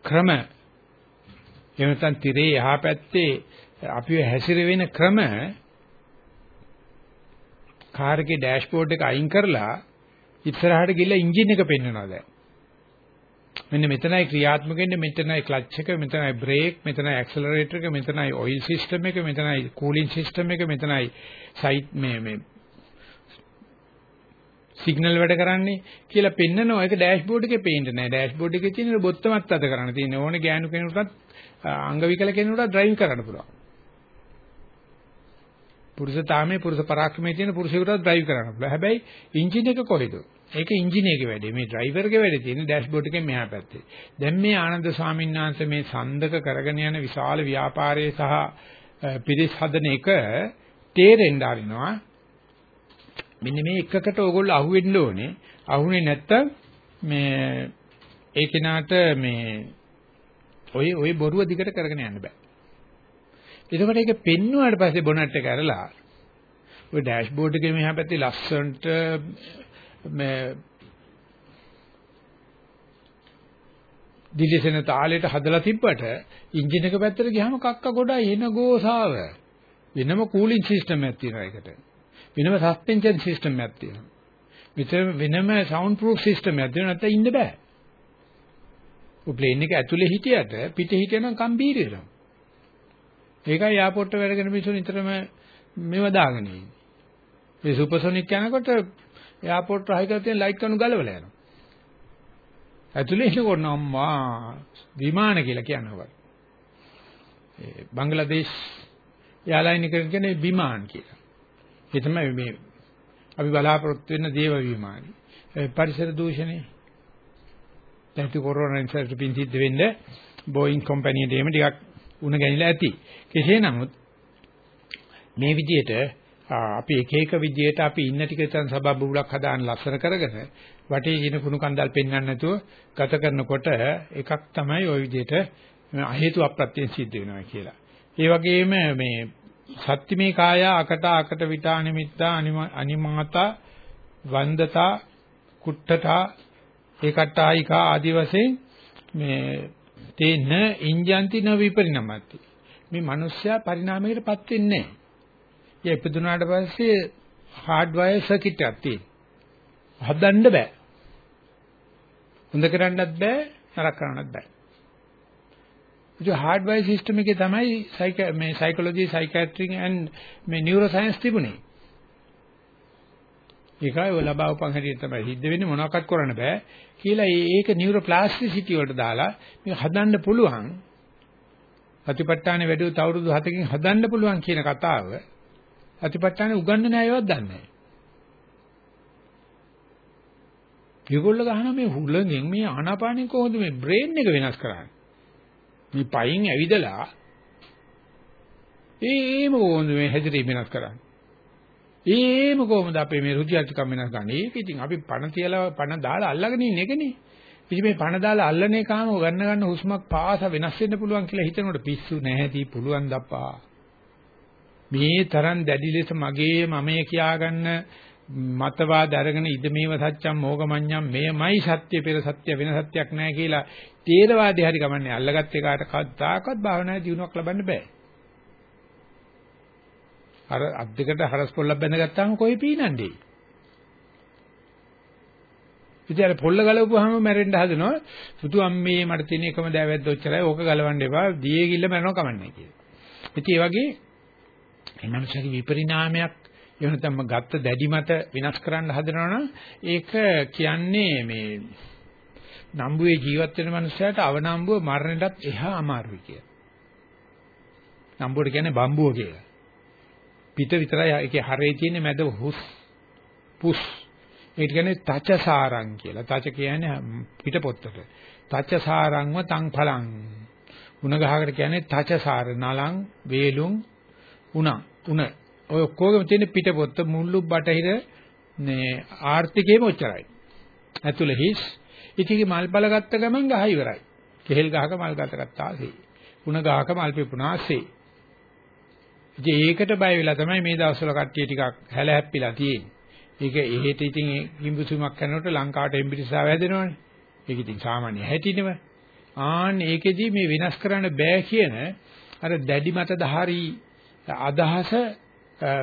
ක්‍රම එහෙම නැත්නම් tire යහ පැත්තේ අපිව හැසිරෙවෙන ක්‍රම කාර් එකේ ඩෑෂ්බෝඩ් එක අයින් කරලා ඉස්සරහට ගිහලා එන්ජින් එක පෙන්වනවා දැන්. මෙන්න මෙතනයි ක්‍රියාත්මක වෙන්නේ මෙතනයි ක්ලච් එක මෙතනයි බ්‍රේක් මෙතනයි ඇක්සලරේටර් එක මෙතනයි ඔයිල් සිස්ටම් එක මෙතනයි කූලින් සිස්ටම් එක මෙතනයි සයිට් මේ මේ සිග්නල් වැඩ කරන්නේ කියලා පෙන්නනවා. ඒක ඩෑෂ්බෝඩ් එකේ පේන්නේ නැහැ ඩෑෂ්බෝඩ් එකේ තියෙන බොත්තමත් අද කරන්න. තියෙන ඕනේ ගෑනු කෙනෙකුටත් අංග විකල කෙනෙකුටත් ඩ්‍රයිවිං කරන්න පුළුවන්. පුරුෂ තාමේ පුරුෂ පරාක්‍රමයේ තියෙන පුරුෂයෙකුට ඩ්‍රයිව් කරන්න පුළුවන්. හැබැයි එන්ජින් එක කොහෙද? ඒක එන්ජින් එකේ වැඩේ. මේ ඩ්‍රයිවර්ගේ වැඩේ තියෙන්නේ ඩෑෂ්බෝඩ් එකෙන් මෙහා පැත්තේ. දැන් මේ ආනන්ද ස්වාමීන් වහන්සේ මේ සඳක කරගෙන යන විශාල ව්‍යාපාරයේ සහ පිරිස් හදන එක තේරෙන්න ආරිනවා. මෙන්න මේ එකකට ඕගොල්ලෝ අහුවෙන්න ඕනේ. අහුනේ නැත්තම් මේ ඒ කෙනාට මේ ඔය ඔය බොරුව දිගට කරගෙන යන්න බෑ. එතකොට ඒක පෙන්වුවාට පස්සේ බොනට් එක ඇරලා ඔය ඩෑෂ්බෝඩ් එකේ මෙහා පැත්තේ ලස්සනට මේ දිලිසෙන තාලෙට හදලා තිබ්බට එන්ජින් එක පැත්තට ගියාම කක්ක ගොඩයි එන ගෝසාව. වෙනම කූලින් සිස්ටම් එකක් තියෙනවා ඒකට. වෙනම සස්පෙන්ෂන් සිස්ටම් එකක් තියෙනවා. විතර වෙනම සවුන්ඩ් ප්‍රූෆ් සිස්ටම් එකක් තියෙනවා නැත්නම් ඉන්න බෑ. ඔය ප්ලේන් එක ඇතුලේ හිටියට පිටේ හිටියනම් කම්බීරේනවා. ඒකයි එයාපෝට් එක වැඩගෙන මිනිස්සු නිතරම මේව දාගෙන ඉන්නේ. මේ සුපර්සොනික් යනකොට එයාපෝට් රහයි කරලා තියෙන ලයිට් කණු ගලවලා යනවා. ඇතුලේ ඉන්නකොට අම්මා විමාන කියලා කියනවා. ඒ බංග්ලාදේශ යාලයින් එක කියන්නේ විමාන කියලා. ඒ තමයි මේ අපි බලාපොරොත්තු වෙන දේව විමාන. පරිසර දූෂණේ දැන් කොරෝනා නිසා පින් සිද්ධ වෙන්නේ බෝයින් කම්පැනි එකේම ටිකක් උණ ගැනිලා ඇති. කෙසේ නමුත් මේ විදිහට අපි එක එක විදිහට අපි ඉන්න ටික තන සබබ් බුලක් හදාන ලස්සන කරගෙන වටේ ඉන කුණු කන්දල් පෙන්වන්න නැතුව ගත කරනකොට එකක් තමයි ওই විදිහට අහේතු අප්‍රත්‍යයෙන් සිද්ධ වෙනවා කියලා. ඒ වගේම මේ සත්‍තිමේ කාය අකට අකට විතා නිමිත්තා අනිමාතා වන්දතා කුට්ටතා ඒකට්ටායිකා ආදි වශයෙන් මේ තේන ඉන්ජන්ති න විපරිණමති. මේ මිනිස්සයා පරිණාමයකටපත් වෙන්නේ නැහැ. ඒ ඉපදුනාට පස්සේ හાર્ඩ්වයර් සර්කිට් එකක් තියෙනවා. හදන්න බෑ. හොඳ කරන්නත් බෑ, නරක කරන්නත් බෑ. ඒ හાર્ඩ්වයර් සිස්ටම් එකේ තමයි සයික මේ සයිකොලොජි, සයිකියාට්‍රි and මේ නියුරෝ සයන්ස් තිබුණේ. ඒකයි ඔය ලබාවපන් හැටියට තමයි සිද්ධ වෙන්නේ මොනවක්වත් කරන්න බෑ කියලා ඒක නියුරෝප්ලාස්ටිසිටි වලට දාලා මේක හදන්න පුළුවන් අතිපට්ඨානේ වැඩි තවුරුදු 7කින් හදන්න පුළුවන් කියන කතාව අතිපට්ඨානේ උගන්වන අයවත් දන්නේ නැහැ ඒගොල්ලෝ ගහන මේ හුලඟෙන් මේ ආනාපානෙන් කොහොමද මේ බ්‍රේන් එක වෙනස් කරන්නේ? මේ පයින් ඇවිදලා ඒම කොහොමද මේ හැදිරි වෙනස් කරන්නේ? ඒම කොහොමද අපේ මේ රුචිඅර්ථකම් වෙනස් ගන්න? ඒක ඉතින් අපි පණ තියලා පණ දාලා අල්ලගෙන ඉන්න එකනේ. ඉතින් මේ පණ දාලා අල්ලන එකාම ගන්න ගන්න හුස්මක් පාස වෙනස් වෙන්න පුළුවන් කියලා හිතනකොට පිස්සු නැහැටි පුළුවන් දප්පා. මේ තරම් දැඩි ලෙස මගේ මමයේ කියාගන්න මතවාද අරගෙන ඉදමේව සත්‍යම් මොගමඤ්ඤම් මෙයමයි සත්‍ය පෙර සත්‍ය වෙන සත්‍යක් නැහැ කියලා තේරවාදී හරි ගමන්නේ අල්ලගත් එකාට කවදාකවත් භාවනාවේ දියුණුවක් ලබන්න බෑ. අර අත් දෙකට හරස් පොල්ලක් බැඳගත්තාම කොයි පීනන්නේ? ඉතින් අර පොල්ල ගලවපුවාම මැරෙන්න හදනවා. පුතු අම්මේ මට තියෙන එකම දෑවැද්ද ඔච්චරයි. ඕක ගලවන්න එපා. දියේ ගිල්ල මැරෙනවා කමන්නේ කියලා. ඉතින් ඒ වගේ මේ මනුස්සයාගේ විපරිණාමයක් එහෙම නැත්නම් ගත්ත දැඩි මත විනාශ කරන්න හදනවනම් ඒක කියන්නේ මේ නම්බුවේ ජීවත් වෙන මනුස්සයාට අවනම්බුව මරණයටත් එහා අමාරුයි කියලා. නම්බුවට කියන්නේ බම්බුව කියලා. පිට විතරයි ඒකේ හරේ තියෙන මැද හුස් පුස් ඒක කියන්නේ තචසාරං කියලා. තච කියන්නේ පිට පොත්තට. තචසාරංව තං ඵලං. උණ ගහකට කියන්නේ තචසාර නලං වේලුම් උණ උණ ඔය ඔක්කොගෙම තියෙන පිටපොත්ත මුල්ලු බටහිර මේ ආර්ථිකයේම ඔච්චරයි. ඇතුළේ හිස්. ඉතිගේ මල්පල ගත්ත ගමන් ගහ ඉවරයි. කෙහෙල් ගහක මල් ගත ගත්තාසේ. උණ ගහක මල් පිපුණාසේ. ඉතින් ඒකට බය වෙලා තමයි මේ දවස්වල කට්ටිය ටිකක් හැල හැප්පිලා තියෙන්නේ. ඒක එහෙට ඉතින් කිඹුසුමක් කරනකොට ලංකාවට එම්බිරිසාව හැදෙනවනේ. ඒක ඉතින් සාමාන්‍ය හැටිනෙම. ආන් ඒකෙදි මේ විනාශ කරන්න බෑ කියන අර දැඩි මතධාරී අදහස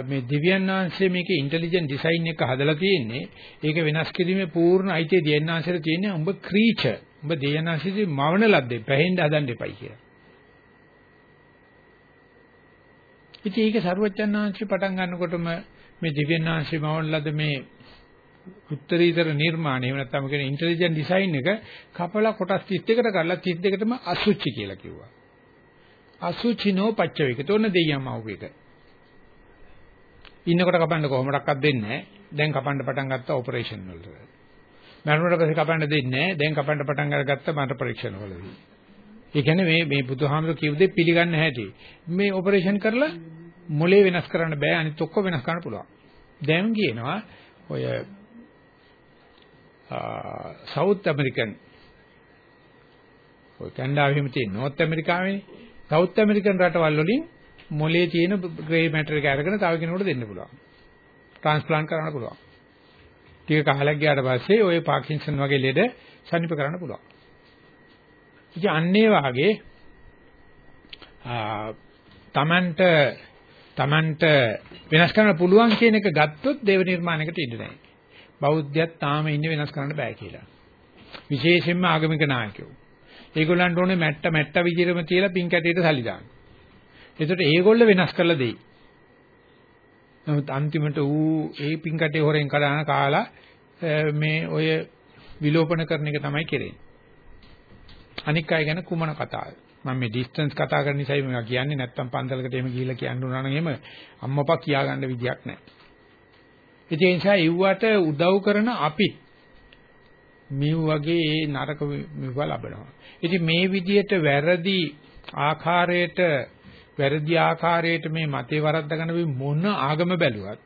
මේ දිව්‍යන් වහන්සේ මේකේ ඉන්ටෙලිජන්ට් ඩිසයින් එක හදලා තියෙන්නේ ඒක වෙනස් කිරීමේ පූර්ණ අයිතිය දිව්‍යන් වහන්සේට තියෙන්නේ උඹ ක්‍රීචර් උඹ දිව්‍යන් වහන්සේගේ මවන ලද්දේ පැහෙන්න හදන්න එපයි කියලා. ඉතින් ඒක සරුවච්චන් වහන්සේ පටන් ගන්නකොටම මේ දිව්‍යන් වහන්සේ මවන ලද මේ උත්තරීතර නිර්මාණය එහෙම නැත්නම් කියන ඉන්ටෙලිජන්ට් ඩිසයින් එක කපලා කොටස් 32කට කරලා 32කටම අසුචි කියලා කිව්වා. අසුචිනෝ පච්චවේක. තෝරන දෙයියම අවුක. ඉන්නකොට කපන්න කොහොමඩක්වත් දෙන්නේ නැහැ. දැන් කපන්න පටන් ගත්තා ඔපරේෂන් වලට. මරණයට පස්සේ කපන්න දෙන්නේ නැහැ. දැන් කපන්න පටන් අරගත්ත මට පරීක්ෂණ වලදී. ඒ කියන්නේ මේ මේ බුදුහාමුදුරු කිව් දෙය පිළිගන්න හැටි. මේ ඔපරේෂන් කරලා මොලේ වෙනස් කරන්න බෑ අනිත් ඔක්කොම වෙනස් කරන්න පුළුවන්. දැන් කියනවා ඔය සවුත් ඇමරිකන් ඔය කැනඩාවෙ හිම තියෙන නෝත් ඇමරිකාවේනේ සවුත් ඇමරිකන් රටවල් වලින් මොලේ තියෙන ග්‍රේ මැටර් එක අරගෙන තව කෙනෙකුට දෙන්න පුළුවන්. ට්‍රාන්ස්ප්ලාන්ට් කරන්න පුළුවන්. ටික කාලයක් ගියාට පස්සේ ওই පාකින්සන් වගේ ලෙඩ සනීප කරන්න පුළුවන්. ඉතින් අන්නේ වාගේ තමන්ට තමන්ට වෙනස් කරන්න පුළුවන් කියන එක ගත්තොත් දේව නිර්මාණයකට ඉඩ නැහැ. බෞද්ධයත් තාම ඉන්නේ වෙනස් කරන්න බෑ කියලා. විශේෂයෙන්ම ආගමික නායකයෝ. ඒගොල්ලන්ට ඕනේ මැට්ට මැට්ට විදිහටම තියලා පින් කැටේට සල්ලි දාන්න. ඒකට ඒගොල්ල වෙනස් කරලා දෙයි. නමුත් අන්තිමට ඌ ඒ පින් කැටේ හොරෙන් කඩන කාලා මේ ඔය විලෝපන කරන එක තමයි කෙරෙන්නේ. අනික් අය ගැන කුමන කතාවද? මම මේ ඩිස්ටන්ස් කතා කරන නිසායි මම කියන්නේ නැත්තම් පන්සලකට එහෙම ගිහිල්ලා කියන්න උනා නම් එහෙම අම්මපා කියාගන්න විදියක් නැහැ. ඒ නිසා ඉව්වට උදව් කරන අපි මේ වගේ ඒ නරක මෙව ලබනවා. ඉතින් මේ විදියට වැරදි ආකාරයට වැරදි ආකාරයට මේ මතේ වරද්දාගෙන අපි මොන ආගම බැලුවත්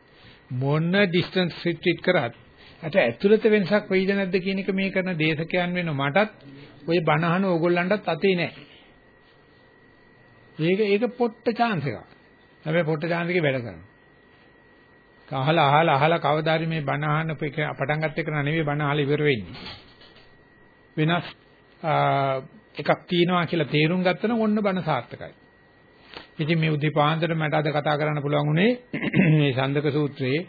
මොන ඩිස්ටන්ස් රිට්‍රීට් කරත් අට ඇතුළත වෙනසක් වෙයිද නැද්ද කියන එක මේ කරන දේශකයන් වෙන මටත් ওই බණහන ඕගොල්ලන්ටත් අතේ නැහැ. ඒක ඒක පොට්ට chance එකක්. හැබැයි පොට්ට chance එකේ වැඩ කරනවා. අහලා අහලා අහලා කවදාරි මේ බණ අහන්න පටන් ගත්ත එක නෙවෙයි බණ අහලා ඉවර වෙන්නේ. වෙනස් එකක් තියෙනවා කියලා තේරුම් ගත්තම ඔන්න බණ සාර්ථකයි. ඉතින් මේ උදේපාන්දර මට අද කතා කරන්න පුළුවන් උනේ මේ සන්දක සූත්‍රයේ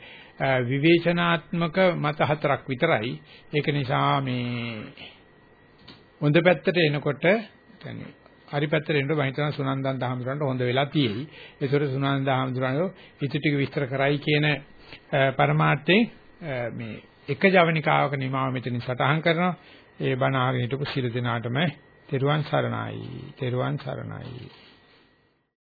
විවේචනාත්මක මත හතරක් විතරයි. ඒක නිසා මේ හොඳ පැත්තට එනකොට يعني හරි පැත්තට එනකොට මම හිතනවා සුනන්දන් දහම්දුරන්ට හොඳ වෙලා තියෙයි. ඒතර සුනන්දන් දහම්දුරන්ව ඉති ටික විස්තර කරයි කියන පරමාර්ථයෙන් මේ එක ජවනිකාවක නිමාව මෙතනින් සටහන් කරනවා. ඒ බණ ආගෙන හිටපු සියලු දෙනාටම තෙරුවන් සරණයි. තෙරුවන් සරණයි.